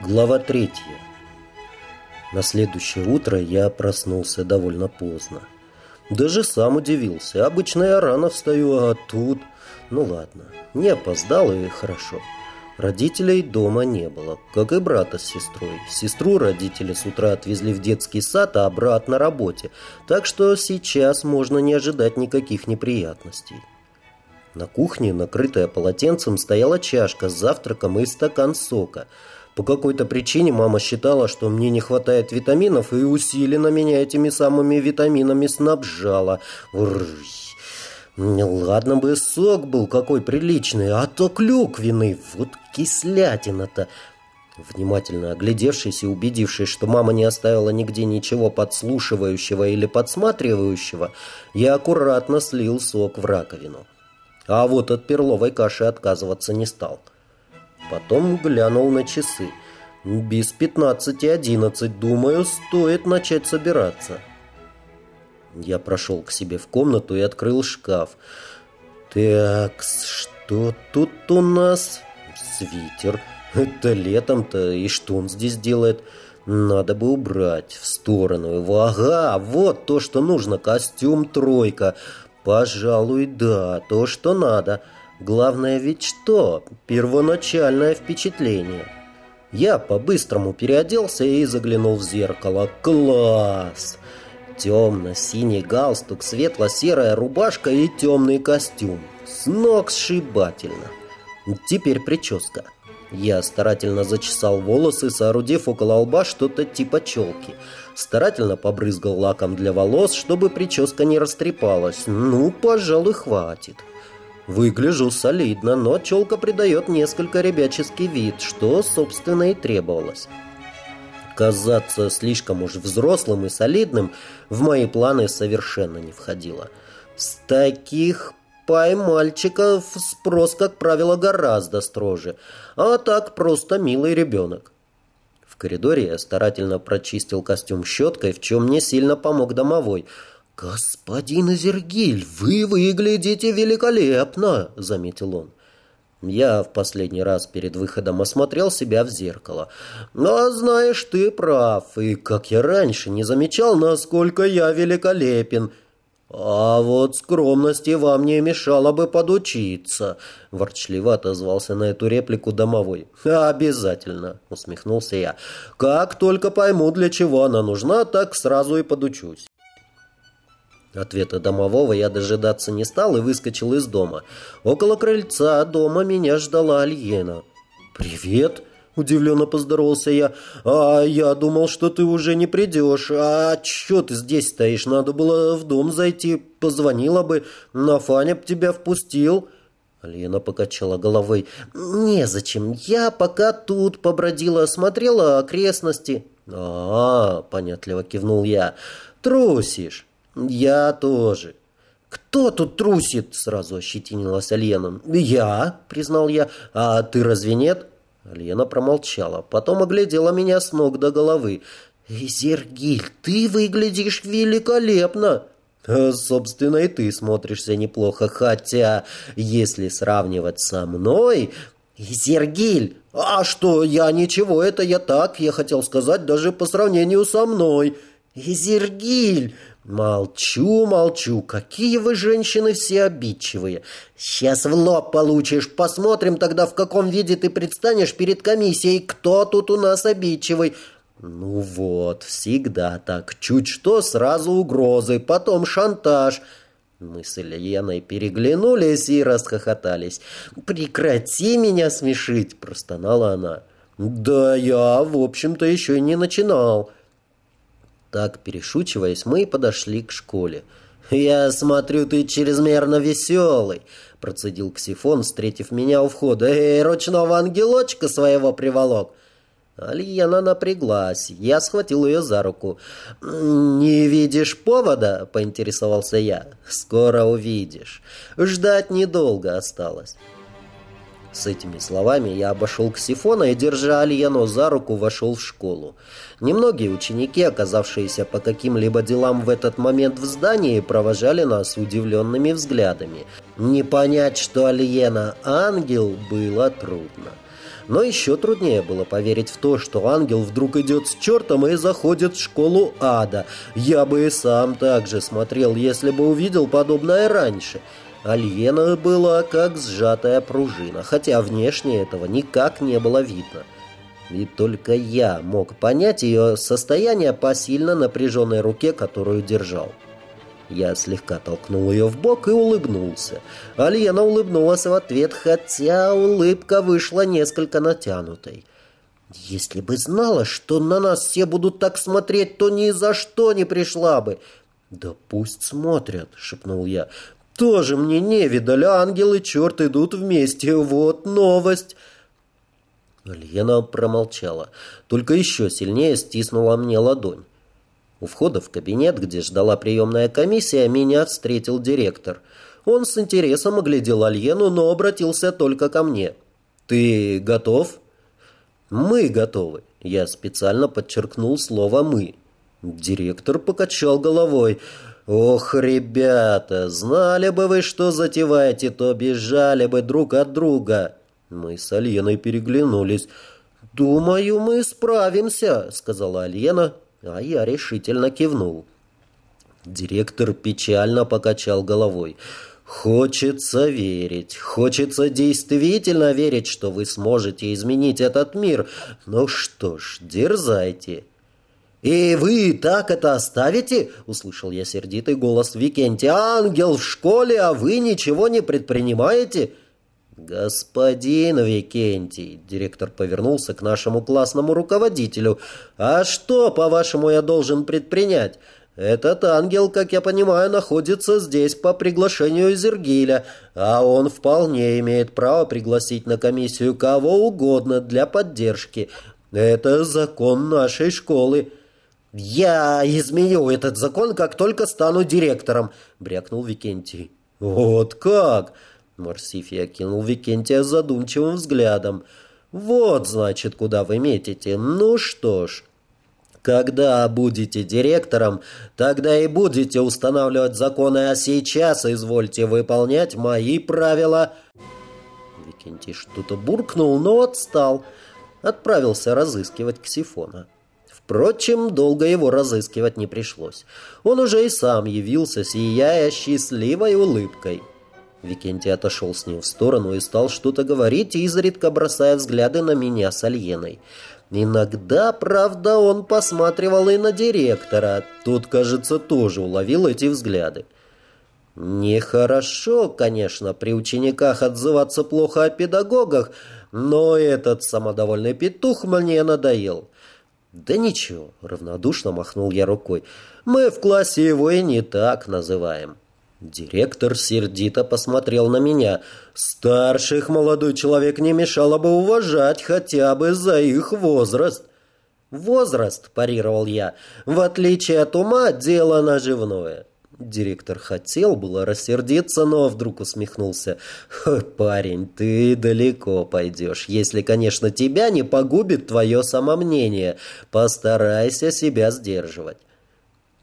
Глава третья. На следующее утро я проснулся довольно поздно. Даже сам удивился. Обычно я рано встаю, а тут... Ну ладно, не опоздал и хорошо. Родителей дома не было, как и брата с сестрой. Сестру родители с утра отвезли в детский сад, а брат на работе. Так что сейчас можно не ожидать никаких неприятностей. На кухне, накрытая полотенцем, стояла чашка с завтраком и стакан сока – по какой-то причине мама считала, что мне не хватает витаминов, и усиленно меня этими самыми витаминами снабжала. Ладно бы сок был какой приличный, а то клюквенный. Вот кислятина-то. Внимательно оглядевшись и убедившись, что мама не оставила нигде ничего подслушивающего или подсматривающего, я аккуратно слил сок в раковину. А вот от перловой каши отказываться не стал. — Потом глянул на часы. Без пятнадцати одиннадцать, думаю, стоит начать собираться. Я прошел к себе в комнату и открыл шкаф. Так, что тут у нас? Свитер. Это летом-то, и что он здесь делает? Надо бы убрать в сторону его. Ага, вот то, что нужно. Костюм тройка. Пожалуй, да, то, что надо. Главное ведь что? Первоначальное впечатление. Я по-быстрому переоделся и заглянул в зеркало. Класс! Темно-синий галстук, светло-серая рубашка и темный костюм. С ног сшибательно. Теперь прическа. Я старательно зачесал волосы, соорудив около лба что-то типа челки. Старательно побрызгал лаком для волос, чтобы прическа не растрепалась. Ну, пожалуй, хватит. Выгляжу солидно, но челка придает несколько ребяческий вид, что, собственно, и требовалось. Казаться слишком уж взрослым и солидным в мои планы совершенно не входило. С таких пай мальчиков спрос, как правило, гораздо строже, а так просто милый ребенок. В коридоре я старательно прочистил костюм щеткой, в чем мне сильно помог домовой – «Господин Азергиль, вы выглядите великолепно!» — заметил он. Я в последний раз перед выходом осмотрел себя в зеркало. «А знаешь, ты прав, и как я раньше не замечал, насколько я великолепен!» «А вот скромности вам не мешало бы подучиться», — ворчливо отозвался на эту реплику домовой. «Обязательно», — усмехнулся я. «Как только пойму, для чего она нужна, так сразу и подучусь». Ответа домового я дожидаться не стал и выскочил из дома. Около крыльца дома меня ждала Альена. «Привет!» – удивленно поздоровался я. «А я думал, что ты уже не придешь. А чё ты здесь стоишь? Надо было в дом зайти. Позвонила бы, на Фаня б тебя впустил». Лена покачала головой. «Незачем. Я пока тут побродила, осмотрела окрестности». «А, -а — понятливо кивнул я, — трусишь». «Я тоже». «Кто тут трусит?» — сразу ощетинилась Альена. «Я», — признал я. «А ты разве нет?» Альена промолчала, потом оглядела меня с ног до головы. «Зергиль, ты выглядишь великолепно!» «Э, «Собственно, и ты смотришься неплохо, хотя, если сравнивать со мной...» «Зергиль! А что, я ничего, это я так, я хотел сказать, даже по сравнению со мной!» «Зергиль! «Молчу, молчу. Какие вы женщины все обидчивые. Сейчас в лоб получишь. Посмотрим тогда, в каком виде ты предстанешь перед комиссией. Кто тут у нас обидчивый?» «Ну вот, всегда так. Чуть что, сразу угрозы, потом шантаж». Мы с Ильяной переглянулись и расхохотались. «Прекрати меня смешить!» – простонала она. «Да я, в общем-то, еще и не начинал». Так, перешучиваясь, мы подошли к школе. «Я смотрю, ты чрезмерно веселый», — процедил Ксифон, встретив меня у входа. «Эй, ручного ангелочка своего приволок!» Альена напряглась. Я схватил ее за руку. «Не видишь повода?» — поинтересовался я. «Скоро увидишь. Ждать недолго осталось». С этими словами я обошел Ксифона и, держа Альену за руку, вошел в школу. Немногие ученики, оказавшиеся по каким-либо делам в этот момент в здании, провожали нас удивленными взглядами. Не понять, что Альена ангел, было трудно. Но еще труднее было поверить в то, что ангел вдруг идет с чертом и заходит в школу ада. Я бы и сам так же смотрел, если бы увидел подобное раньше. Альена была как сжатая пружина, хотя внешне этого никак не было видно. И только я мог понять ее состояние по сильно напряженной руке, которую держал. Я слегка толкнул ее в бок и улыбнулся. Альена улыбнулась в ответ, хотя улыбка вышла несколько натянутой. «Если бы знала, что на нас все будут так смотреть, то ни за что не пришла бы». «Да пусть смотрят», — шепнул я. «Тоже мне не видали, ангел и черт идут вместе. Вот новость». Альена промолчала, только еще сильнее стиснула мне ладонь. У входа в кабинет, где ждала приемная комиссия, меня встретил директор. Он с интересом оглядел Альену, но обратился только ко мне. «Ты готов?» «Мы готовы». Я специально подчеркнул слово «мы». Директор покачал головой. «Ох, ребята, знали бы вы, что затеваете, то бежали бы друг от друга». Мы с Альеной переглянулись. «Думаю, мы справимся», — сказала Альена, а я решительно кивнул. Директор печально покачал головой. «Хочется верить, хочется действительно верить, что вы сможете изменить этот мир. Ну что ж, дерзайте». «И вы так это оставите?» — услышал я сердитый голос Викентия. «Ангел в школе, а вы ничего не предпринимаете?» «Господин Викентий», — директор повернулся к нашему классному руководителю, «а что, по-вашему, я должен предпринять? Этот ангел, как я понимаю, находится здесь по приглашению Зергиля, а он вполне имеет право пригласить на комиссию кого угодно для поддержки. Это закон нашей школы». «Я изменю этот закон, как только стану директором», — брякнул Викентий. «Вот как?» Марсифий окинул Викентия задумчивым взглядом. «Вот, значит, куда вы метите. Ну что ж, когда будете директором, тогда и будете устанавливать законы, а сейчас извольте выполнять мои правила». Викентий что-то буркнул, но отстал. Отправился разыскивать Ксифона. Впрочем, долго его разыскивать не пришлось. Он уже и сам явился, сияя счастливой улыбкой. Викентий отошел с ним в сторону и стал что-то говорить, изредка бросая взгляды на меня с Альеной. Иногда, правда, он посматривал и на директора. Тот, кажется, тоже уловил эти взгляды. Нехорошо, конечно, при учениках отзываться плохо о педагогах, но этот самодовольный петух мне надоел. «Да ничего», — равнодушно махнул я рукой, — «мы в классе его и не так называем». Директор сердито посмотрел на меня. Старших молодой человек не мешало бы уважать хотя бы за их возраст. «Возраст», – парировал я, – «в отличие от ума, дело наживное». Директор хотел было рассердиться, но вдруг усмехнулся. «Парень, ты далеко пойдешь, если, конечно, тебя не погубит твое самомнение. Постарайся себя сдерживать».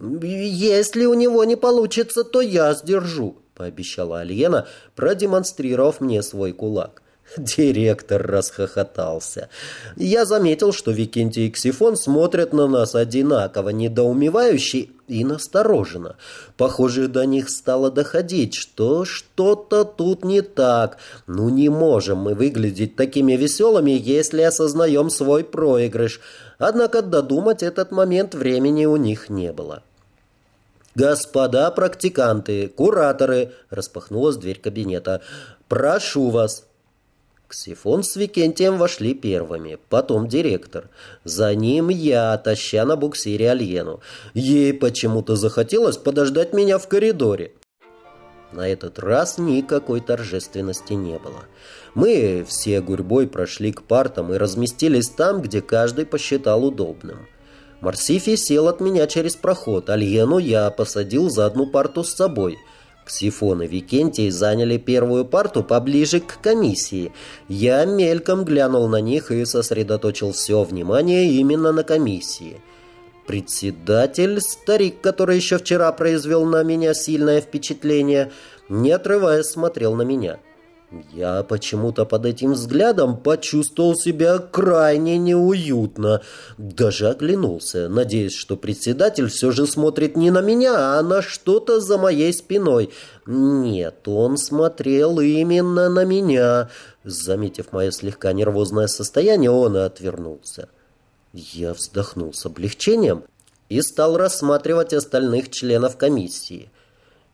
«Если у него не получится, то я сдержу», — пообещала Альена, продемонстрировав мне свой кулак. Директор расхохотался. Я заметил, что Викентий и Ксифон смотрят на нас одинаково, недоумевающе и настороженно. Похоже, до них стало доходить, что что-то тут не так. Ну, не можем мы выглядеть такими веселыми, если осознаем свой проигрыш. Однако додумать этот момент времени у них не было. «Господа практиканты, кураторы!» – распахнулась дверь кабинета. «Прошу вас!» Ксифон с Викентием вошли первыми, потом директор. За ним я, таща на буксире Альену. Ей почему-то захотелось подождать меня в коридоре. На этот раз никакой торжественности не было. Мы все гурьбой прошли к партам и разместились там, где каждый посчитал удобным. Марсифи сел от меня через проход, Альену я посадил за одну парту с собой. Ксифон и Викентий заняли первую парту поближе к комиссии. Я мельком глянул на них и сосредоточил все внимание именно на комиссии. Председатель, старик, который еще вчера произвел на меня сильное впечатление, не отрываясь смотрел на меня. Я почему-то под этим взглядом почувствовал себя крайне неуютно. Даже оглянулся, надеясь, что председатель все же смотрит не на меня, а на что-то за моей спиной. Нет, он смотрел именно на меня. Заметив мое слегка нервозное состояние, он и отвернулся. Я вздохнул с облегчением и стал рассматривать остальных членов комиссии.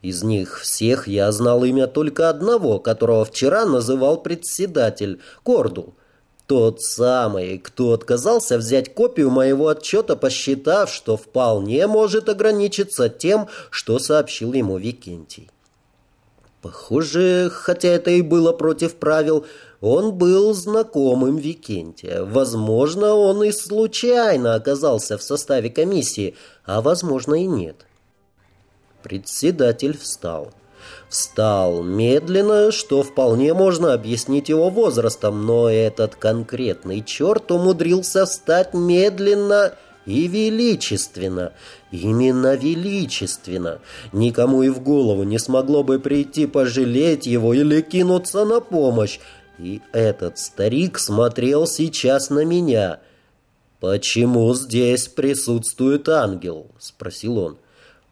Из них всех я знал имя только одного, которого вчера называл председатель, Кордул. Тот самый, кто отказался взять копию моего отчета, посчитав, что вполне может ограничиться тем, что сообщил ему Викентий. Похоже, хотя это и было против правил, он был знакомым Викентия. Возможно, он и случайно оказался в составе комиссии, а возможно и нет. Председатель встал. Встал медленно, что вполне можно объяснить его возрастом, но этот конкретный черт умудрился встать медленно и величественно. Именно величественно. Никому и в голову не смогло бы прийти пожалеть его или кинуться на помощь. И этот старик смотрел сейчас на меня. «Почему здесь присутствует ангел?» — спросил он.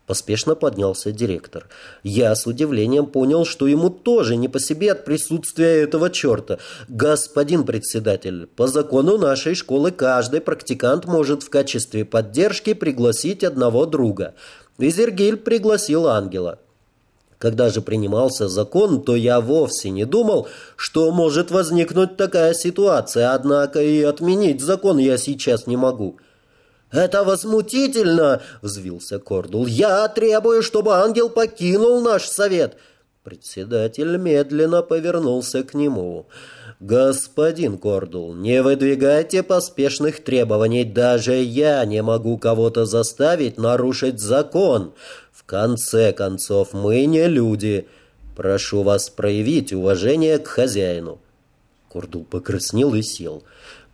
Поспешно поднялся директор. Я с удивлением понял, что ему тоже не по себе от присутствия этого черта. Господин председатель, по закону нашей школы каждый практикант может в качестве поддержки пригласить одного друга. Изергиль пригласил ангела. Когда же принимался закон, то я вовсе не думал, что может возникнуть такая ситуация, однако и отменить закон я сейчас не могу. «Это возмутительно!» — взвился Кордул. «Я требую, чтобы ангел покинул наш совет!» Председатель медленно повернулся к нему. «Господин Кордул, не выдвигайте поспешных требований. Даже я не могу кого-то заставить нарушить закон. В конце концов, мы не люди. Прошу вас проявить уважение к хозяину». Кордул покраснел и сел.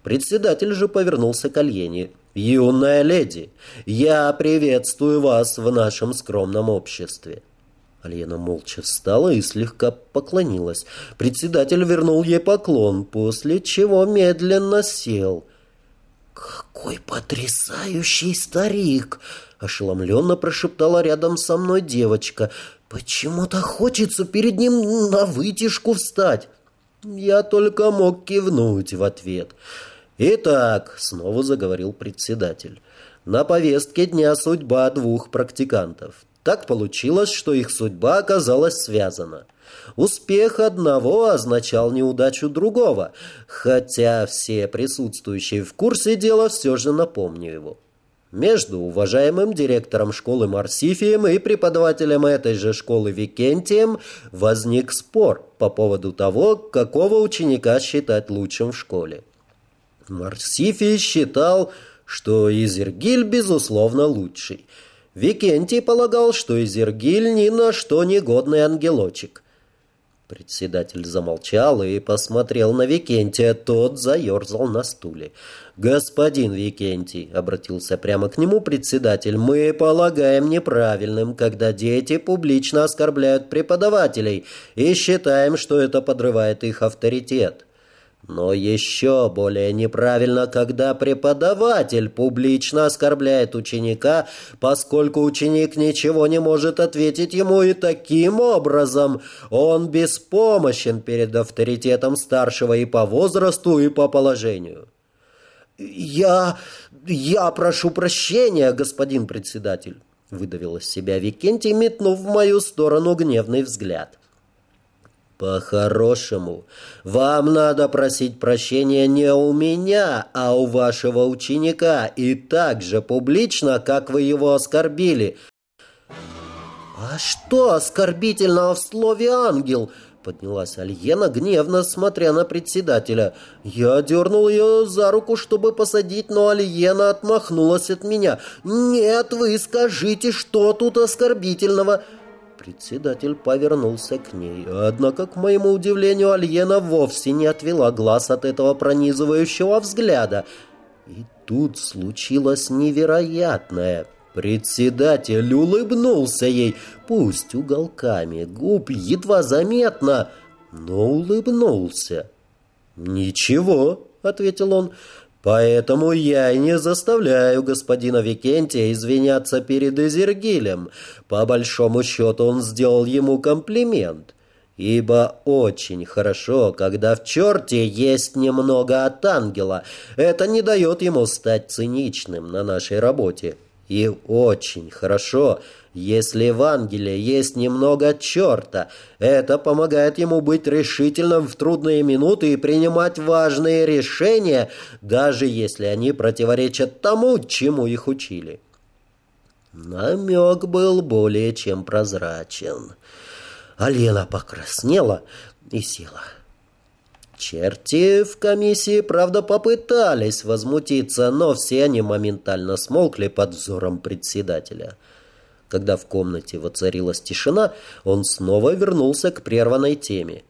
Председатель же повернулся к Альене. «Юная леди, я приветствую вас в нашем скромном обществе». Альена молча встала и слегка поклонилась. Председатель вернул ей поклон, после чего медленно сел. «Какой потрясающий старик!» — ошеломленно прошептала рядом со мной девочка. «Почему-то хочется перед ним на вытяжку встать». Я только мог кивнуть в ответ. «Итак», — снова заговорил председатель, — «на повестке дня судьба двух практикантов. Так получилось, что их судьба оказалась связана. Успех одного означал неудачу другого, хотя все присутствующие в курсе дела все же напомню его. Между уважаемым директором школы Марсифием и преподавателем этой же школы Викентием возник спор по поводу того, какого ученика считать лучшим в школе. Марсифий считал, что Изергиль, безусловно, лучший. Викентий полагал, что Изергиль ни на что не годный ангелочек. Председатель замолчал и посмотрел на Викентия. Тот заерзал на стуле. «Господин Викентий», — обратился прямо к нему председатель, «мы полагаем неправильным, когда дети публично оскорбляют преподавателей и считаем, что это подрывает их авторитет. Но еще более неправильно, когда преподаватель публично оскорбляет ученика, поскольку ученик ничего не может ответить ему, и таким образом он беспомощен перед авторитетом старшего и по возрасту, и по положению. «Я... я прошу прощения, господин председатель», — выдавил из себя Викентий, метнув в мою сторону гневный взгляд. «По-хорошему, вам надо просить прощения не у меня, а у вашего ученика, и так же публично, как вы его оскорбили». «А что оскорбительного в слове «ангел»?» Поднялась Альена, гневно смотря на председателя. Я дернул ее за руку, чтобы посадить, но Альена отмахнулась от меня. «Нет, вы скажите, что тут оскорбительного?» Председатель повернулся к ней. Однако, к моему удивлению, Альена вовсе не отвела глаз от этого пронизывающего взгляда. И тут случилось невероятное. Председатель улыбнулся ей, пусть уголками губ едва заметно, но улыбнулся. «Ничего», — ответил он, — «поэтому я и не заставляю господина Викентия извиняться перед Эзергилем. По большому счету он сделал ему комплимент». Ибо очень хорошо, когда в черте есть немного от ангела. Это не дает ему стать циничным на нашей работе. И очень хорошо, если в ангеле есть немного черта. Это помогает ему быть решительным в трудные минуты и принимать важные решения, даже если они противоречат тому, чему их учили. Намек был более чем прозрачен. Алена покраснела и села. Черти в комиссии, правда, попытались возмутиться, но все они моментально смолкли под взором председателя. Когда в комнате воцарилась тишина, он снова вернулся к прерванной теме.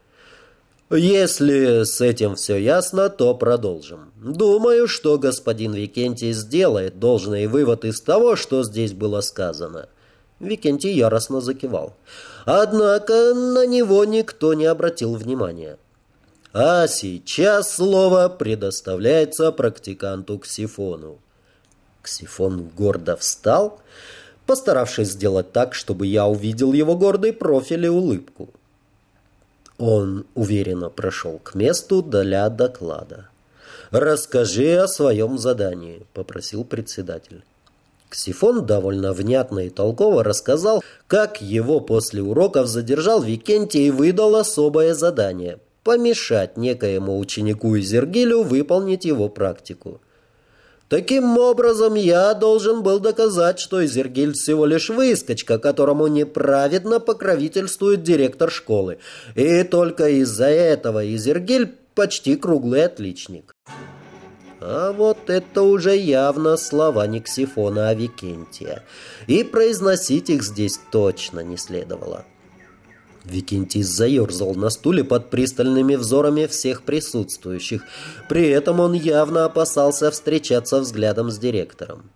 «Если с этим все ясно, то продолжим. Думаю, что господин Викентий сделает должный вывод из того, что здесь было сказано». Викентий яростно закивал. Однако на него никто не обратил внимания. А сейчас слово предоставляется практиканту Ксифону. Ксифон гордо встал постаравшись сделать так, чтобы я увидел его гордый профиль и улыбку. Он уверенно прошел к месту для доклада. «Расскажи о своем задании», — попросил председатель. Ксифон довольно внятно и толково рассказал, как его после уроков задержал Викентий и выдал особое задание — помешать некоему ученику Изергилю выполнить его практику. Таким образом, я должен был доказать, что Изергиль всего лишь выскочка, которому неправедно покровительствует директор школы. И только из-за этого Изергиль почти круглый отличник. А вот это уже явно слова не Ксифона. И произносить их здесь точно не следовало. Викентий заерзал на стуле под пристальными взорами всех присутствующих. При этом он явно опасался встречаться взглядом с директором.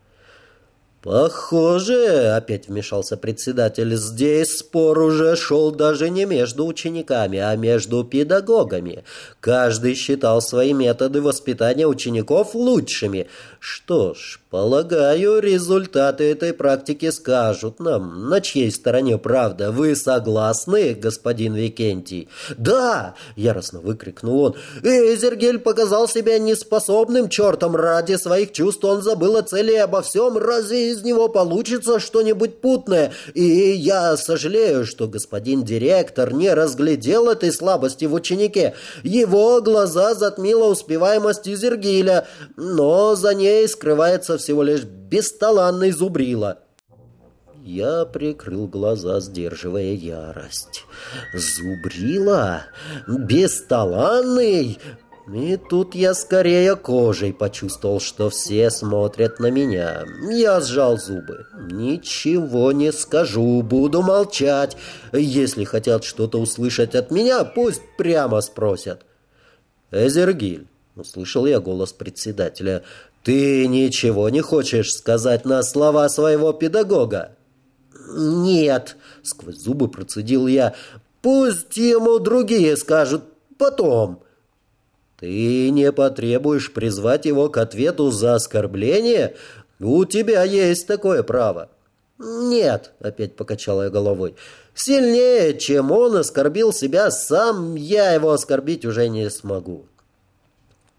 «Похоже, — опять вмешался председатель, — здесь спор уже шел даже не между учениками, а между педагогами. Каждый считал свои методы воспитания учеников лучшими. Что ж, полагаю, результаты этой практики скажут нам, на чьей стороне правда. Вы согласны, господин Викентий? Да! Яростно выкрикнул он. Эзергель показал себя неспособным чертом ради своих чувств. Он забыл о цели и обо всем. Разве из него получится что-нибудь путное? И я сожалею, что господин директор не разглядел этой слабости в ученике. Его глаза затмила успеваемость Эзергиля, но за ней скрывается всего лишь бесталанный зубрила. Я прикрыл глаза, сдерживая ярость. Зубрила? Бесталанный? И тут я скорее кожей почувствовал, что все смотрят на меня. Я сжал зубы. Ничего не скажу, буду молчать. Если хотят что-то услышать от меня, пусть прямо спросят. Эзергиль, услышал я голос председателя, «Ты ничего не хочешь сказать на слова своего педагога?» «Нет», — сквозь зубы процедил я, — «пусть ему другие скажут потом». «Ты не потребуешь призвать его к ответу за оскорбление? У тебя есть такое право». «Нет», — опять покачала я головой, — «сильнее, чем он оскорбил себя сам, я его оскорбить уже не смогу».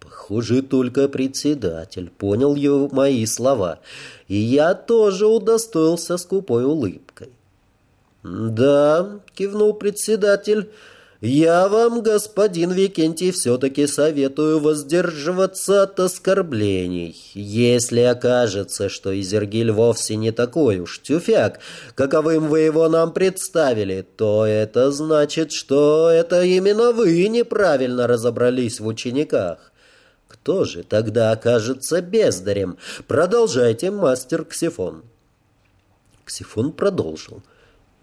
Похоже, только председатель понял его мои слова, и я тоже удостоился скупой улыбкой. «Да», — кивнул председатель, — «я вам, господин Викентий, все-таки советую воздерживаться от оскорблений. Если окажется, что Изергиль вовсе не такой уж тюфяк, каковым вы его нам представили, то это значит, что это именно вы неправильно разобрались в учениках. Кто же тогда окажется бездарем? Продолжайте, мастер Ксифон. Ксифон продолжил.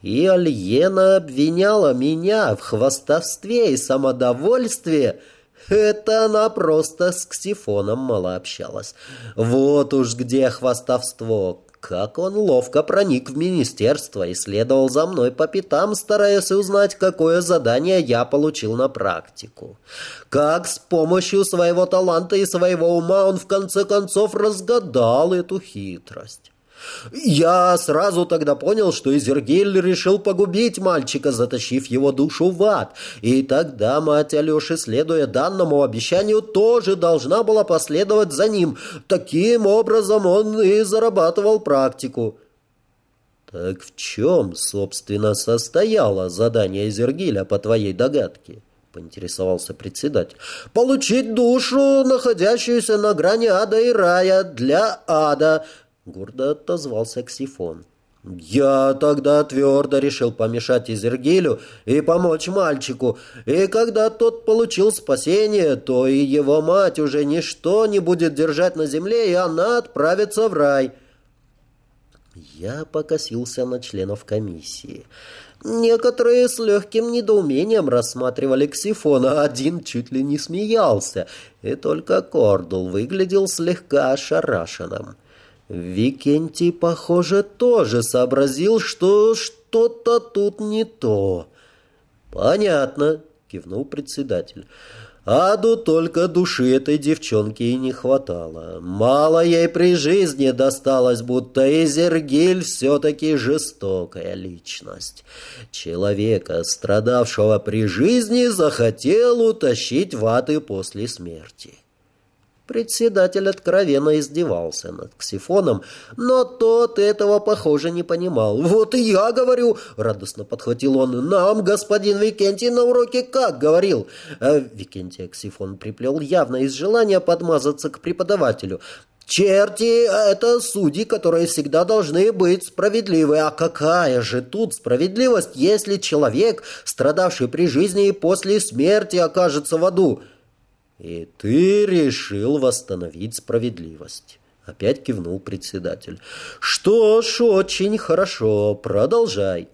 И Альена обвиняла меня в хвастовстве и самодовольстве. Это она просто с Ксифоном мало общалась. Вот уж где хвастовство. Как он ловко проник в министерство и следовал за мной по пятам, стараясь узнать, какое задание я получил на практику. Как с помощью своего таланта и своего ума он в конце концов разгадал эту хитрость. Я сразу тогда понял, что Изергиль решил погубить мальчика, затащив его душу в ад. И тогда мать Алеши, следуя данному обещанию, тоже должна была последовать за ним. Таким образом он и зарабатывал практику. Так в чем, собственно, состояло задание Изергиля, по твоей догадке? поинтересовался председатель. «Получить душу, находящуюся на грани ада и рая, для ада, Гордо отозвался Ксифон. «Я тогда твердо решил помешать Изергилю и помочь мальчику, и когда тот получил спасение, то и его мать уже ничто не будет держать на земле, и она отправится в рай». Я покосился на членов комиссии. Некоторые с легким недоумением рассматривали Ксифона, один чуть ли не смеялся, и только Кордул выглядел слегка ошарашенным. Викентий, похоже, тоже сообразил, что что-то тут не то. «Понятно», — кивнул председатель. «Аду только души этой девчонки и не хватало. Мало ей при жизни досталось, будто Изергиль все-таки жестокая личность. Человека, страдавшего при жизни, захотел утащить в ады после смерти». Председатель откровенно издевался над Ксифоном, но тот этого, похоже, не понимал. «Вот и я говорю!» — радостно подхватил он. «Нам господин Викентий на уроке как говорил?» а Викентий Ксифон приплел явно из желания подмазаться к преподавателю. «Черти — это судьи, которые всегда должны быть справедливы. А какая же тут справедливость, если человек, страдавший при жизни и после смерти, окажется в аду?» «И ты решил восстановить справедливость», — опять кивнул председатель. «Что ж, очень хорошо, продолжай».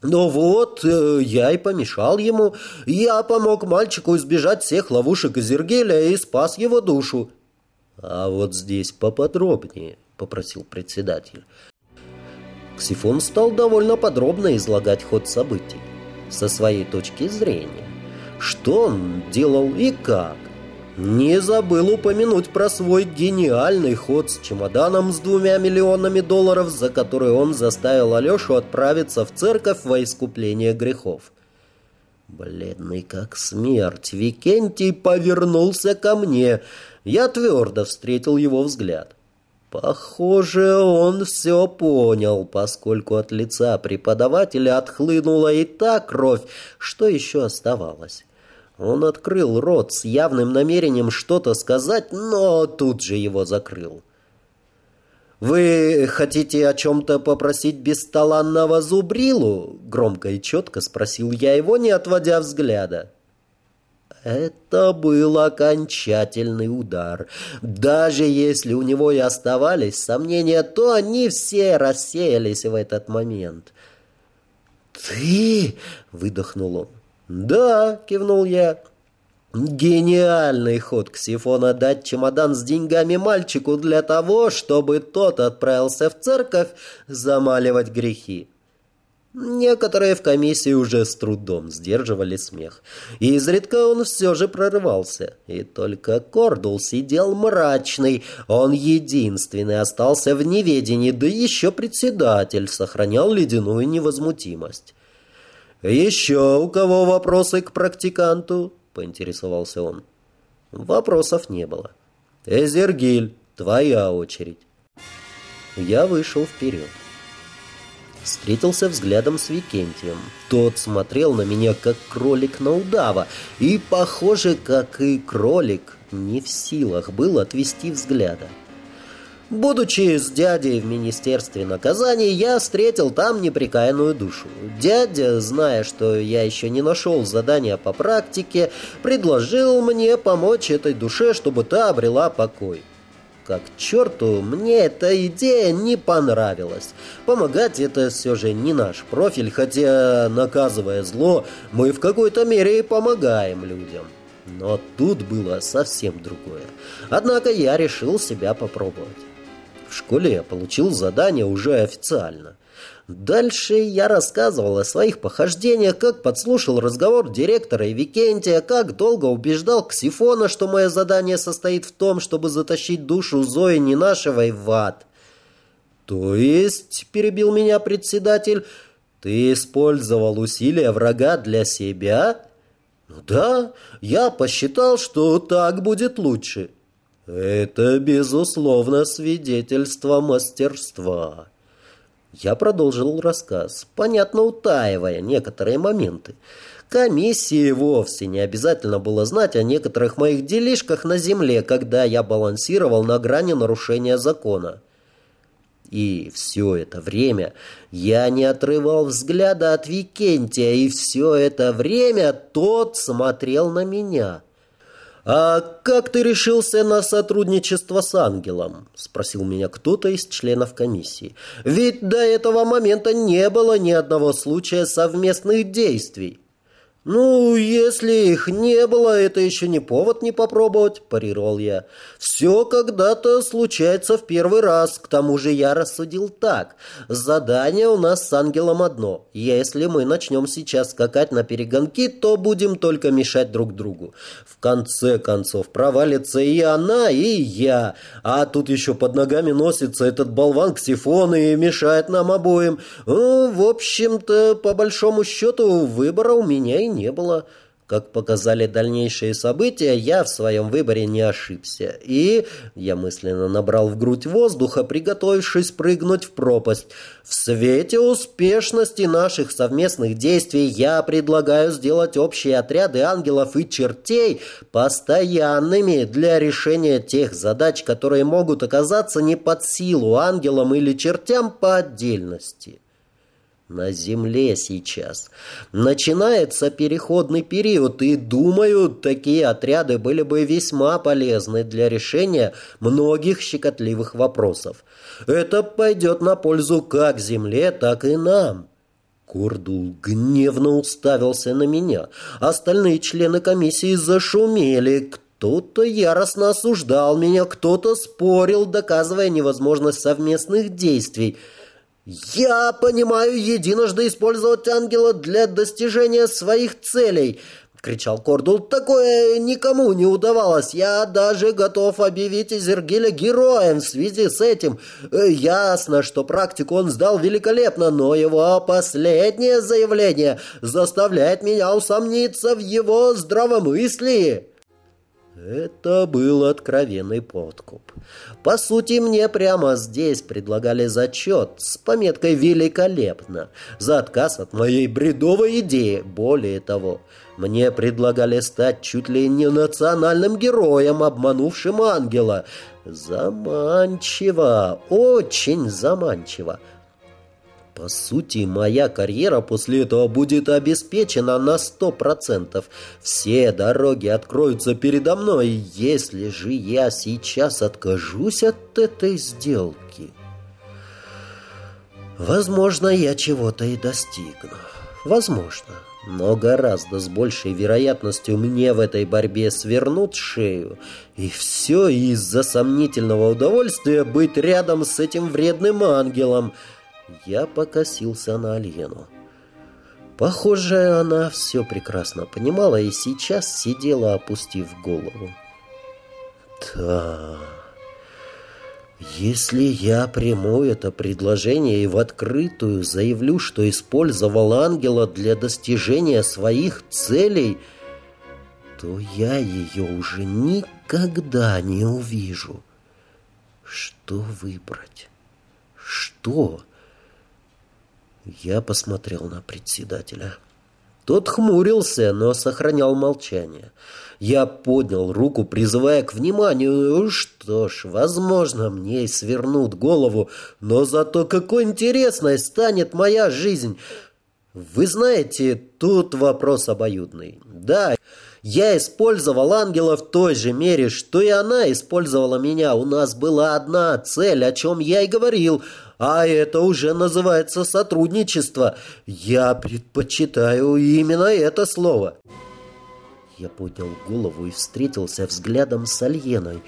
«Ну вот, э, я и помешал ему. Я помог мальчику избежать всех ловушек Изергеля и спас его душу». «А вот здесь поподробнее», — попросил председатель. Ксифон стал довольно подробно излагать ход событий со своей точки зрения что он делал и как. Не забыл упомянуть про свой гениальный ход с чемоданом с двумя миллионами долларов, за который он заставил Алешу отправиться в церковь во искупление грехов. Бледный как смерть, Викентий повернулся ко мне. Я твердо встретил его взгляд. Похоже, он все понял, поскольку от лица преподавателя отхлынула и та кровь, что еще оставалось. Он открыл рот с явным намерением что-то сказать, но тут же его закрыл. «Вы хотите о чем-то попросить бесталанного зубрилу?» Громко и четко спросил я его, не отводя взгляда. Это был окончательный удар. Даже если у него и оставались сомнения, то они все рассеялись в этот момент. «Ты?» — выдохнул он. «Да», — кивнул я. «Гениальный ход Ксифона дать чемодан с деньгами мальчику для того, чтобы тот отправился в церковь замаливать грехи». Некоторые в комиссии уже с трудом сдерживали смех. И изредка он все же прорывался. И только Кордул сидел мрачный. Он единственный остался в неведении, да еще председатель сохранял ледяную невозмутимость. «Еще у кого вопросы к практиканту?» — поинтересовался он. Вопросов не было. «Эзергиль, твоя очередь». Я вышел вперед. Встретился взглядом с Викентием. Тот смотрел на меня, как кролик на удава, и, похоже, как и кролик, не в силах был отвести взгляда. Будучи с дядей в Министерстве наказаний, я встретил там неприкаянную душу. Дядя, зная, что я еще не нашел задания по практике, предложил мне помочь этой душе, чтобы та обрела покой. как черту, мне эта идея не понравилась. Помогать это все же не наш профиль, хотя, наказывая зло, мы в какой-то мере и помогаем людям. Но тут было совсем другое. Однако я решил себя попробовать. В школе я получил задание уже официально. Дальше я рассказывал о своих похождениях, как подслушал разговор директора и Викентия, как долго убеждал Ксифона, что мое задание состоит в том, чтобы затащить душу Зои Нинашевой в ад. «То есть», — перебил меня председатель, — «ты использовал усилия врага для себя?» «Ну да, я посчитал, что так будет лучше». «Это, безусловно, свидетельство мастерства». Я продолжил рассказ, понятно утаивая некоторые моменты. Комиссии вовсе не обязательно было знать о некоторых моих делишках на земле, когда я балансировал на грани нарушения закона. И все это время я не отрывал взгляда от Викентия, и все это время тот смотрел на меня. «А как ты решился на сотрудничество с ангелом?» – спросил меня кто-то из членов комиссии. «Ведь до этого момента не было ни одного случая совместных действий». «Ну, если их не было, это еще не повод не попробовать», – парировал я. «Все когда-то случается в первый раз. К тому же я рассудил так. Задание у нас с ангелом одно. Если мы начнем сейчас скакать на перегонки, то будем только мешать друг другу. В конце концов провалится и она, и я. А тут еще под ногами носится этот болван Ксифон и мешает нам обоим. Ну, в общем-то, по большому счету, выбора у меня и нет не было. Как показали дальнейшие события, я в своем выборе не ошибся. И я мысленно набрал в грудь воздуха, приготовившись прыгнуть в пропасть. В свете успешности наших совместных действий я предлагаю сделать общие отряды ангелов и чертей постоянными для решения тех задач, которые могут оказаться не под силу ангелам или чертям по отдельности на земле сейчас. Начинается переходный период, и, думаю, такие отряды были бы весьма полезны для решения многих щекотливых вопросов. Это пойдет на пользу как земле, так и нам. Кордул гневно уставился на меня. Остальные члены комиссии зашумели. Кто-то яростно осуждал меня, кто-то спорил, доказывая невозможность совместных действий – «Я понимаю единожды использовать ангела для достижения своих целей», — кричал Кордул. «Такое никому не удавалось. Я даже готов объявить Изергиля героем в связи с этим. Э, ясно, что практику он сдал великолепно, но его последнее заявление заставляет меня усомниться в его здравомыслии». Это был откровенный подкуп. По сути, мне прямо здесь предлагали зачет с пометкой «Великолепно» за отказ от моей бредовой идеи. Более того, мне предлагали стать чуть ли не национальным героем, обманувшим ангела. Заманчиво, очень заманчиво. По сути, моя карьера после этого будет обеспечена на сто процентов. Все дороги откроются передо мной, если же я сейчас откажусь от этой сделки. Возможно, я чего-то и достигну. Возможно. Но гораздо с большей вероятностью мне в этой борьбе свернут шею. И все из-за сомнительного удовольствия быть рядом с этим вредным ангелом – я покосился на Альену. Похоже, она все прекрасно понимала и сейчас сидела, опустив голову. Да, если я приму это предложение и в открытую заявлю, что использовал ангела для достижения своих целей, то я ее уже никогда не увижу. Что выбрать? Что? Я посмотрел на председателя. Тот хмурился, но сохранял молчание. Я поднял руку, призывая к вниманию. Что ж, возможно, мне и свернут голову, но зато какой интересной станет моя жизнь. Вы знаете, тут вопрос обоюдный. Да, Я использовал ангела в той же мере, что и она использовала меня. У нас была одна цель, о чем я и говорил, а это уже называется сотрудничество. Я предпочитаю именно это слово». Я поднял голову и встретился взглядом с Альеной.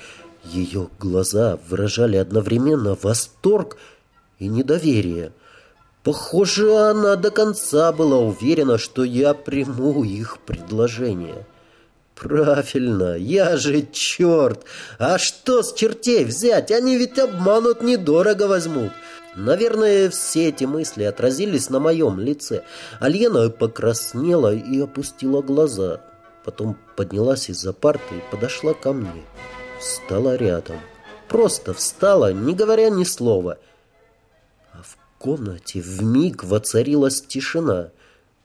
Ее глаза выражали одновременно восторг и недоверие. Похоже, она до конца была уверена, что я приму их предложение. Правильно, я же черт! А что с чертей взять? Они ведь обманут, недорого возьмут. Наверное, все эти мысли отразились на моем лице. Альена покраснела и опустила глаза. Потом поднялась из-за парты и подошла ко мне. Встала рядом. Просто встала, не говоря ни слова. А в комнате вмиг воцарилась тишина.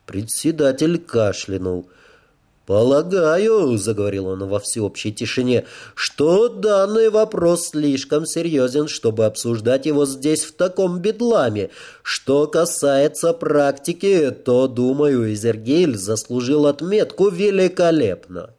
Председатель кашлянул. «Полагаю, — заговорил он во всеобщей тишине, — что данный вопрос слишком серьезен, чтобы обсуждать его здесь в таком бедламе. Что касается практики, то, думаю, Изергиль заслужил отметку великолепно.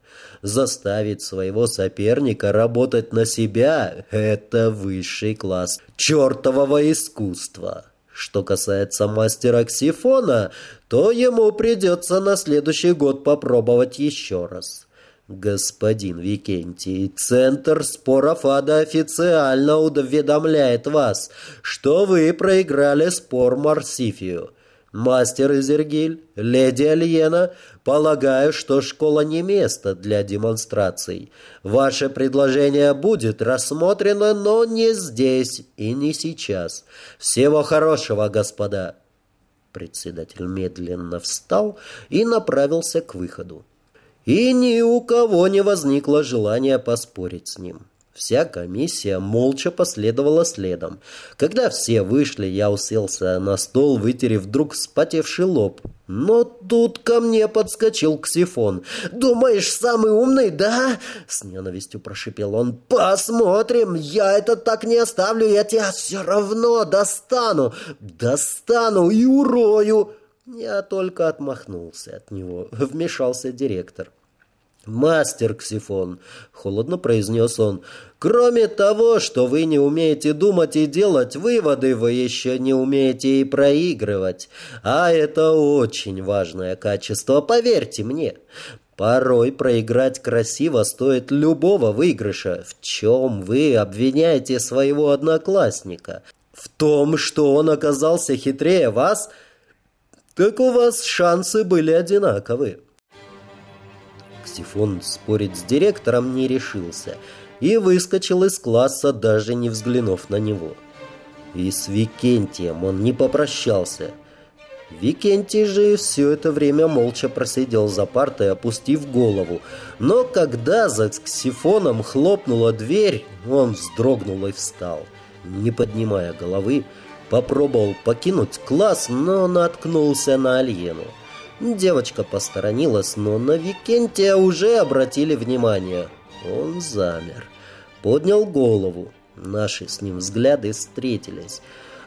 Заставить своего соперника работать на себя — это высший класс чертового искусства». Что касается мастера Ксифона, то ему придется на следующий год попробовать еще раз. Господин Викентий, Центр споров ада официально уведомляет вас, что вы проиграли спор Марсифию. Мастер Изергиль, леди Альена, полагаю, что школа не место для демонстраций. Ваше предложение будет рассмотрено, но не здесь и не сейчас. Всего хорошего, господа. Председатель медленно встал и направился к выходу. И ни у кого не возникло желания поспорить с ним. Вся комиссия молча последовала следом. Когда все вышли, я уселся на стол, вытерев вдруг вспотевший лоб. Но тут ко мне подскочил Ксифон. «Думаешь, самый умный, да?» С ненавистью прошипел он. «Посмотрим! Я это так не оставлю! Я тебя все равно достану! Достану и урою!» Я только отмахнулся от него. Вмешался директор. «Мастер Ксифон», — холодно произнес он, — «кроме того, что вы не умеете думать и делать выводы, вы еще не умеете и проигрывать. А это очень важное качество, поверьте мне. Порой проиграть красиво стоит любого выигрыша. В чем вы обвиняете своего одноклассника? В том, что он оказался хитрее вас? Так у вас шансы были одинаковы». Сифон спорить с директором не решился и выскочил из класса, даже не взглянув на него. И с Викентием он не попрощался. Викентий же все это время молча просидел за партой, опустив голову. Но когда за Ксифоном хлопнула дверь, он вздрогнул и встал. Не поднимая головы, попробовал покинуть класс, но наткнулся на Альену. Девочка посторонилась, но на Викентия уже обратили внимание. Он замер, поднял голову. Наши с ним взгляды встретились.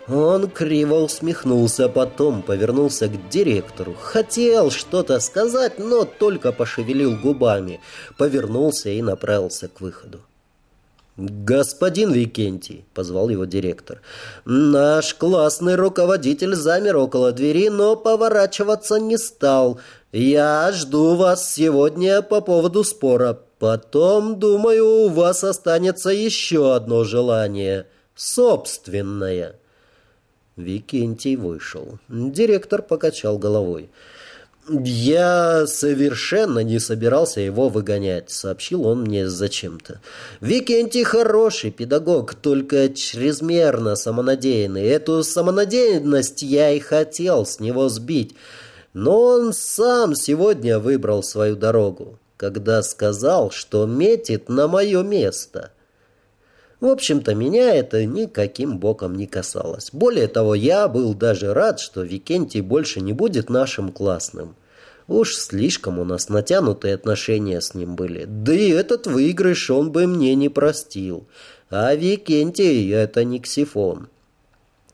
Он криво усмехнулся, потом повернулся к директору. Хотел что-то сказать, но только пошевелил губами. Повернулся и направился к выходу. «Господин Викентий», — позвал его директор, — «наш классный руководитель замер около двери, но поворачиваться не стал. Я жду вас сегодня по поводу спора. Потом, думаю, у вас останется еще одно желание. Собственное». Викентий вышел. Директор покачал головой. «Я совершенно не собирался его выгонять», — сообщил он мне зачем-то. «Викентий хороший педагог, только чрезмерно самонадеянный. Эту самонадеянность я и хотел с него сбить. Но он сам сегодня выбрал свою дорогу, когда сказал, что метит на мое место». В общем-то, меня это никаким боком не касалось. Более того, я был даже рад, что Викентий больше не будет нашим классным. Уж слишком у нас натянутые отношения с ним были. Да и этот выигрыш он бы мне не простил. А Викентий — это не ксифон.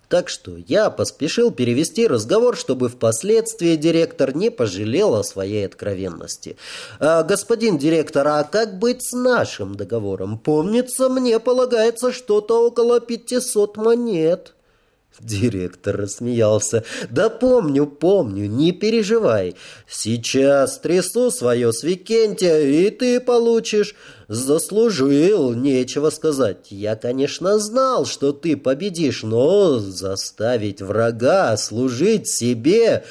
Так что я поспешил перевести разговор, чтобы впоследствии директор не пожалел о своей откровенности. А, «Господин директор, а как быть с нашим договором? Помнится, мне полагается что-то около 500 монет». Директор рассмеялся. «Да помню, помню, не переживай. Сейчас трясу свое с Викентия, и ты получишь. Заслужил, нечего сказать. Я, конечно, знал, что ты победишь, но заставить врага служить себе...»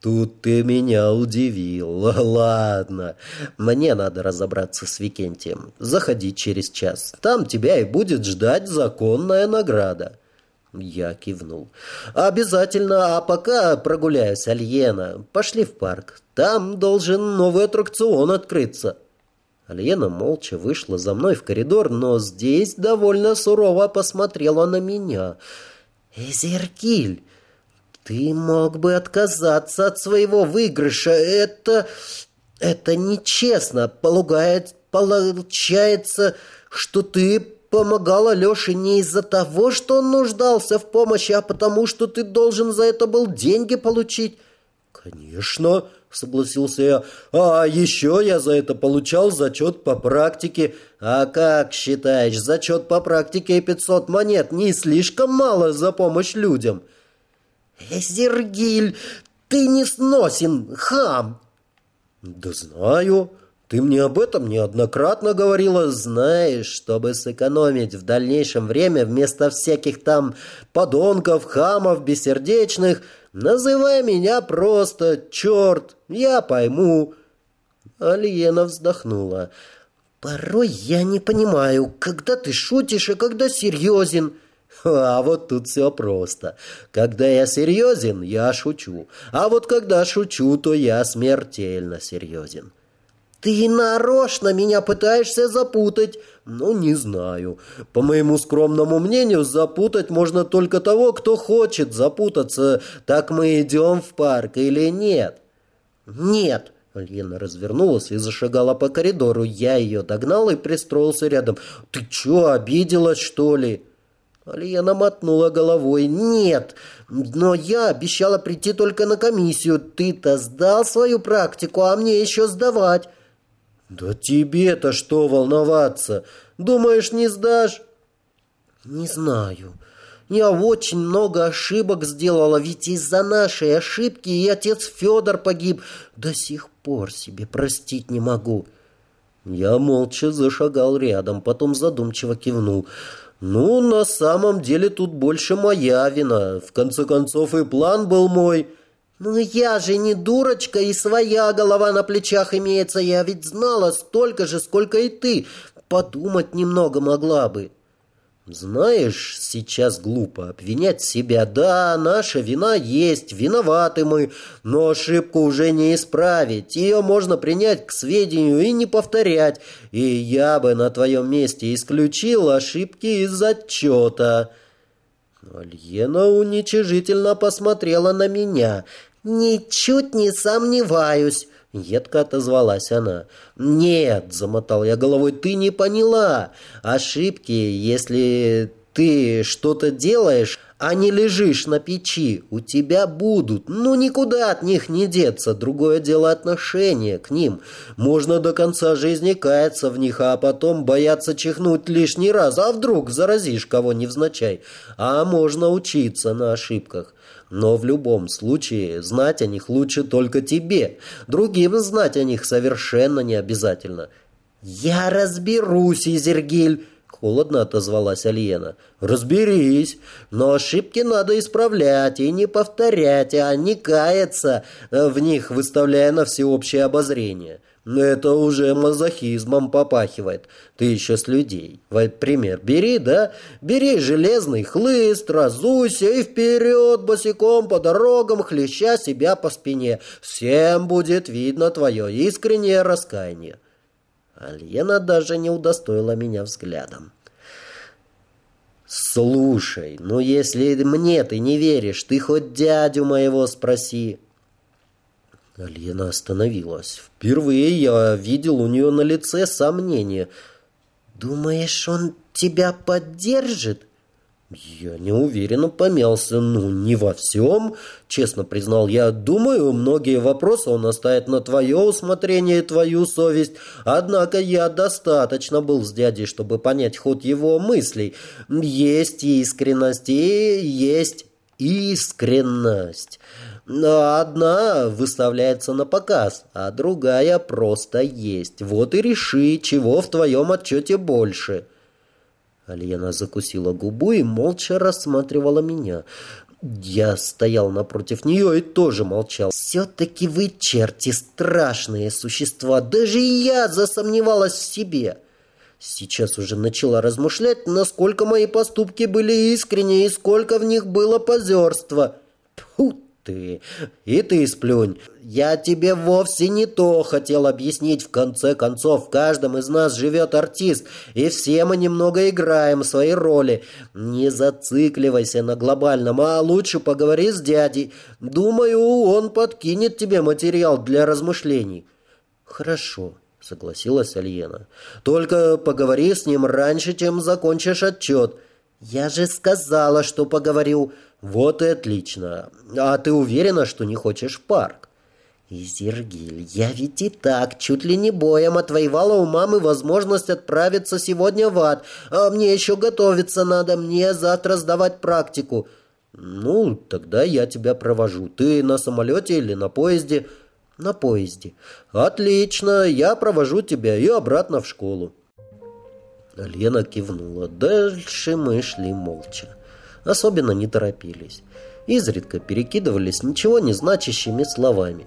Тут ты меня удивил. Ладно, мне надо разобраться с Викентием. Заходи через час. Там тебя и будет ждать законная награда. Я кивнул. «Обязательно, а пока прогуляюсь, Альена. Пошли в парк. Там должен новый аттракцион открыться». Альена молча вышла за мной в коридор, но здесь довольно сурово посмотрела на меня. «Эзеркиль, ты мог бы отказаться от своего выигрыша. Это... это нечестно. Полагает, получается, что ты помогал Алёше не из-за того, что он нуждался в помощи, а потому что ты должен за это был деньги получить. Конечно, согласился я. А еще я за это получал зачет по практике. А как считаешь, зачет по практике и 500 монет не слишком мало за помощь людям? Эзергиль, ты не сносен, хам. Да знаю. Ты мне об этом неоднократно говорила, знаешь, чтобы сэкономить в дальнейшем время вместо всяких там подонков, хамов, бессердечных, называй меня просто черт, я пойму. Алиена вздохнула. Порой я не понимаю, когда ты шутишь, а когда серьезен. А вот тут все просто. Когда я серьезен, я шучу. А вот когда шучу, то я смертельно серьезен. «Ты нарочно меня пытаешься запутать?» «Ну, не знаю. По моему скромному мнению, запутать можно только того, кто хочет запутаться. Так мы идем в парк или нет?» «Нет». Лена развернулась и зашагала по коридору. Я ее догнал и пристроился рядом. «Ты что, обиделась, что ли?» Лена мотнула головой. «Нет, но я обещала прийти только на комиссию. Ты-то сдал свою практику, а мне еще сдавать». «Да тебе-то что волноваться? Думаешь, не сдашь?» «Не знаю. Я очень много ошибок сделала, ведь из-за нашей ошибки и отец Федор погиб. До сих пор себе простить не могу». Я молча зашагал рядом, потом задумчиво кивнул. «Ну, на самом деле тут больше моя вина. В конце концов, и план был мой». «Ну я же не дурочка, и своя голова на плечах имеется. Я ведь знала столько же, сколько и ты. Подумать немного могла бы». «Знаешь, сейчас глупо обвинять себя. Да, наша вина есть, виноваты мы, но ошибку уже не исправить. Ее можно принять к сведению и не повторять. И я бы на твоем месте исключил ошибки из отчета». Альена уничижительно посмотрела на меня. «Ничуть не сомневаюсь», — едко отозвалась она. «Нет», — замотал я головой, — «ты не поняла. Ошибки, если ты что-то делаешь, а не лежишь на печи, у тебя будут. Ну, никуда от них не деться. Другое дело отношение к ним. Можно до конца жизни каяться в них, а потом бояться чихнуть лишний раз. А вдруг заразишь кого невзначай? А можно учиться на ошибках. Но в любом случае знать о них лучше только тебе. Другим знать о них совершенно не обязательно. «Я разберусь, Изергиль!» Холодно отозвалась Альена. «Разберись, но ошибки надо исправлять и не повторять, а не каяться в них, выставляя на всеобщее обозрение. Но это уже мазохизмом попахивает. Ты еще с людей. Пример бери, да? Бери железный хлыст, разуйся и вперед босиком по дорогам, хлеща себя по спине. Всем будет видно твое искреннее раскаяние. Альена даже не удостоила меня взглядом. «Слушай, ну если мне ты не веришь, ты хоть дядю моего спроси». Альена остановилась. Впервые я видел у нее на лице сомнение. «Думаешь, он тебя поддержит?» Я неуверенно помялся. Ну, не во всем, честно признал я. Думаю, многие вопросы он оставит на твое усмотрение и твою совесть. Однако я достаточно был с дядей, чтобы понять ход его мыслей. Есть искренность и есть искренность. Но одна выставляется на показ, а другая просто есть. Вот и реши, чего в твоем отчете больше». Альена закусила губу и молча рассматривала меня. Я стоял напротив нее и тоже молчал. «Все-таки вы, черти, страшные существа! Даже я засомневалась в себе!» Сейчас уже начала размышлять, насколько мои поступки были искренни и сколько в них было позерства. Тьфу ты! И ты сплюнь! Я тебе вовсе не то хотел объяснить. В конце концов, в каждом из нас живет артист, и все мы немного играем свои роли. Не зацикливайся на глобальном, а лучше поговори с дядей. Думаю, он подкинет тебе материал для размышлений. Хорошо. — согласилась Альена. «Только поговори с ним раньше, чем закончишь отчет». «Я же сказала, что поговорю». «Вот и отлично. А ты уверена, что не хочешь в парк?» «Изергиль, я ведь и так чуть ли не боем отвоевала у мамы возможность отправиться сегодня в ад, а мне еще готовиться надо, мне завтра сдавать практику». «Ну, тогда я тебя провожу. Ты на самолете или на поезде?» «На поезде». «Отлично, я провожу тебя и обратно в школу». Лена кивнула. Дальше мы шли молча особенно не торопились. Изредка перекидывались ничего не значащими словами.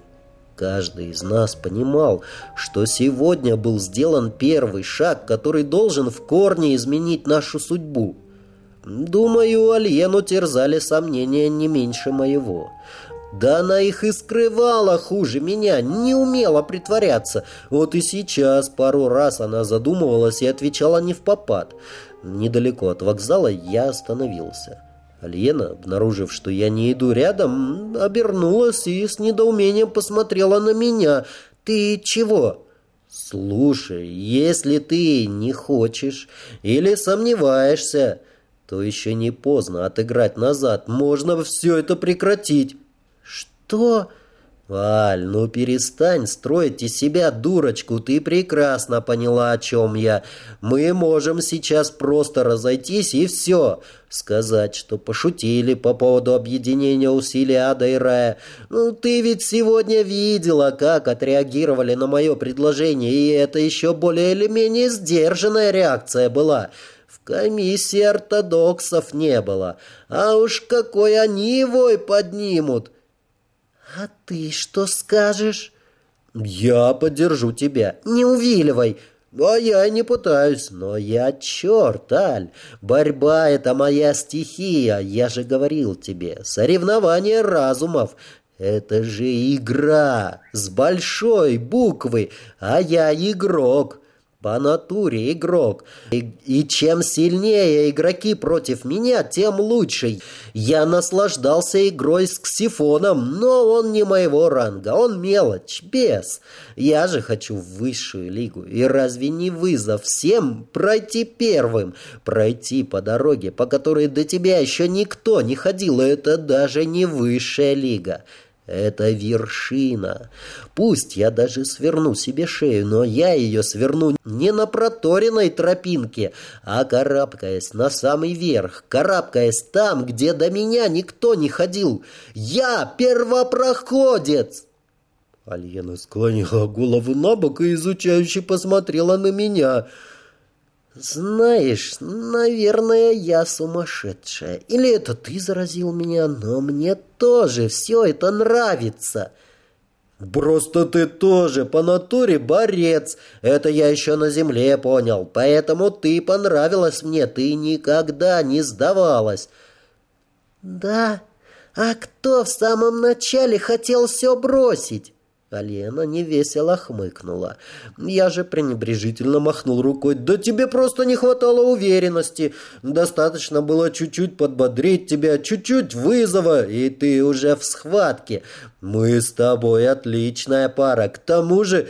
Каждый из нас понимал, что сегодня был сделан первый шаг, который должен в корне изменить нашу судьбу. Думаю, Альену терзали сомнения не меньше моего. Да она их и скрывала хуже меня, не умела притворяться. Вот и сейчас пару раз она задумывалась и отвечала не в попад. Недалеко от вокзала я остановился. Альена, обнаружив, что я не иду рядом, обернулась и с недоумением посмотрела на меня. «Ты чего?» «Слушай, если ты не хочешь или сомневаешься, то еще не поздно отыграть назад. Можно все это прекратить». «Что?» «Валь, ну перестань строить из себя дурочку, ты прекрасно поняла, о чем я. Мы можем сейчас просто разойтись и все. Сказать, что пошутили по поводу объединения усилий ада и рая. Ну, ты ведь сегодня видела, как отреагировали на мое предложение, и это еще более или менее сдержанная реакция была». В комиссии ортодоксов не было. А уж какой они вой поднимут. «А ты что скажешь?» «Я поддержу тебя. Не увиливай!» «А я не пытаюсь, но я черт, Аль. Борьба — это моя стихия, я же говорил тебе. Соревнование разумов — это же игра с большой буквы, а я игрок по натуре игрок. И, и чем сильнее игроки против меня, тем лучше. Я наслаждался игрой с Ксифоном, но он не моего ранга, он мелочь, без. Я же хочу в высшую лигу. И разве не вызов всем пройти первым? Пройти по дороге, по которой до тебя еще никто не ходил, это даже не высшая лига. Это вершина. Пусть я даже сверну себе шею, но я ее сверну не на проторенной тропинке, а карабкаясь на самый верх, карабкаясь там, где до меня никто не ходил. Я первопроходец!» Альена склонила голову на бок и изучающе посмотрела на меня – «Знаешь, наверное, я сумасшедшая. Или это ты заразил меня, но мне тоже все это нравится». «Просто ты тоже по натуре борец. Это я еще на земле понял. Поэтому ты понравилась мне, ты никогда не сдавалась». «Да? А кто в самом начале хотел все бросить?» Алена невесело хмыкнула. Я же пренебрежительно махнул рукой. «Да тебе просто не хватало уверенности. Достаточно было чуть-чуть подбодрить тебя, чуть-чуть вызова, и ты уже в схватке. Мы с тобой отличная пара. К тому же...»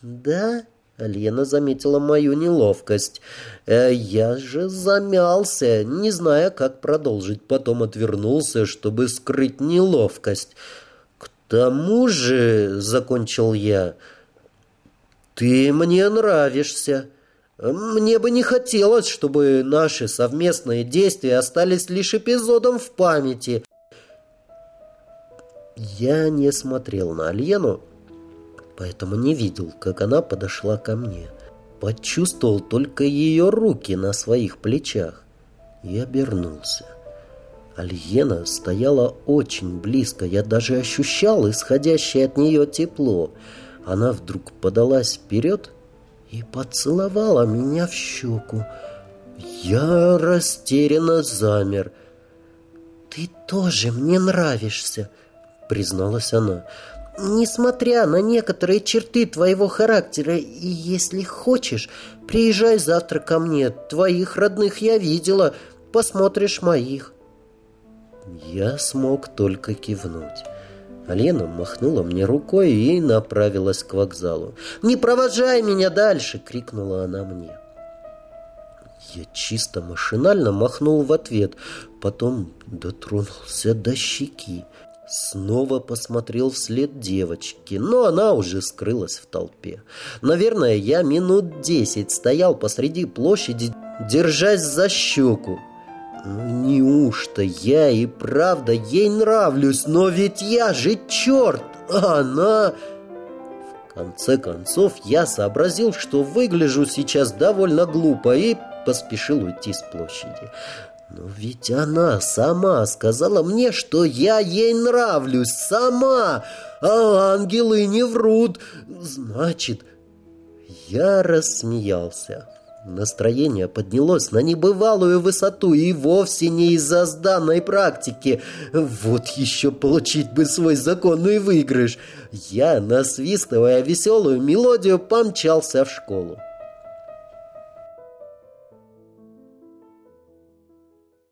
«Да?» Лена заметила мою неловкость. Э, я же замялся, не зная, как продолжить. Потом отвернулся, чтобы скрыть неловкость. «К тому же», — закончил я, — «ты мне нравишься». Мне бы не хотелось, чтобы наши совместные действия остались лишь эпизодом в памяти. Я не смотрел на Альену, поэтому не видел, как она подошла ко мне. Почувствовал только ее руки на своих плечах и обернулся. Альена стояла очень близко, я даже ощущал исходящее от нее тепло. Она вдруг подалась вперед и поцеловала меня в щеку. Я растерянно замер. «Ты тоже мне нравишься», — призналась она несмотря на некоторые черты твоего характера, и если хочешь, приезжай завтра ко мне. Твоих родных я видела, посмотришь моих». Я смог только кивнуть. Алена махнула мне рукой и направилась к вокзалу. «Не провожай меня дальше!» — крикнула она мне. Я чисто машинально махнул в ответ, потом дотронулся до щеки. Снова посмотрел вслед девочки, но она уже скрылась в толпе. Наверное, я минут десять стоял посреди площади, держась за щеку. Неужто я и правда ей нравлюсь, но ведь я же черт, а она... В конце концов, я сообразил, что выгляжу сейчас довольно глупо и поспешил уйти с площади. Но ведь она сама сказала мне, что я ей нравлюсь, сама, а ангелы не врут. Значит, я рассмеялся. Настроение поднялось на небывалую высоту и вовсе не из-за сданной практики. Вот еще получить бы свой законный выигрыш. Я, насвистывая веселую мелодию, помчался в школу.